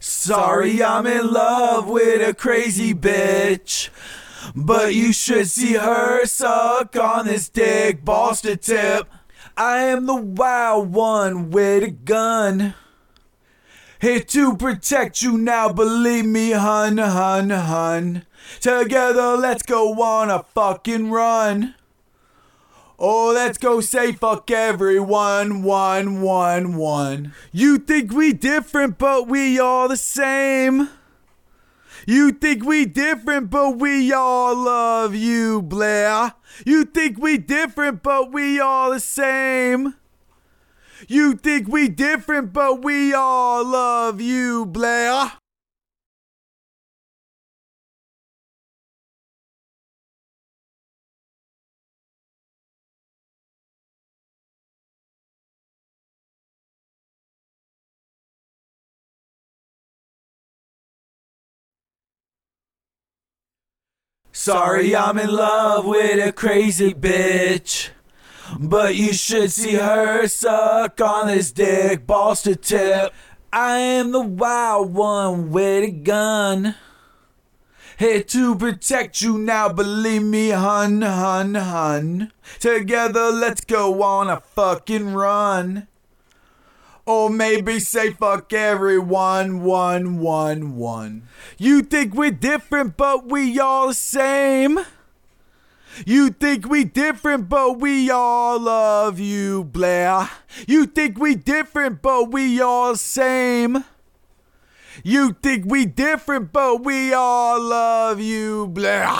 Sorry, I'm in love with a crazy bitch. But you should see her suck on this dick, balls to tip. I am the wild one with a gun. Here to protect you now, believe me, hun, hun, hun. Together, let's go on a fucking run. Oh, let's go say fuck everyone, one, one, one. You think we different, but we all the same. You think we different, but we all love you, Blair. You think we different, but we all the same. You think we different, but we all love you, Blair. Sorry, I'm in love with a crazy bitch. But you should see her suck on this dick, balls to tip. I am the wild one with a gun. Here to protect you now, believe me, hun, hun, hun. Together, let's go on a fucking run. Or maybe say fuck everyone, one, one, one. You think we're different, but we all the same. You think we different, but we all love you, Blair. You think we different, but we all same. You think we different, but we all love you, Blair.